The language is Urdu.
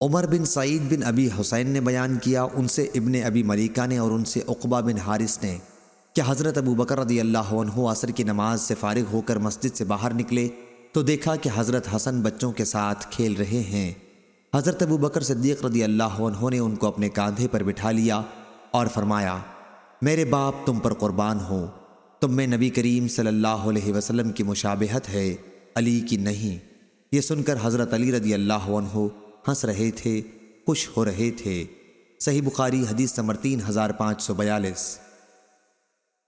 عمر بن سعید بن ابی حسین نے بیان کیا، ان سے ابن ابی ملیکہ نے اور ان سے عقبہ بن حارث نے کہ حضرت ابو بکر رضی اللہ عنہ عصر کی نماز سے فارغ ہو کر مسجد سے باہر نکلے تو دیکھا کہ حضرت حسن بچوں کے ساتھ کھیل رہے ہیں۔ حضرت ابو بکر صدیق رضی اللہ عنہ نے ان کو اپنے کاندھے پر بٹھا لیا اور فرمایا، میرے باپ تم پر قربان ہو تم میں نبی کریم صلی اللہ علیہ وسلم کی مشابہت ہے، علی کی نہیں۔ یہ سن کر حضرت علی رضی اللہ عنہ ہنس رہے تھے، خوش ہو رہے تھے۔ صحیح بخاری حدیث نمبر تین ہزار پانچ سو بیالیس۔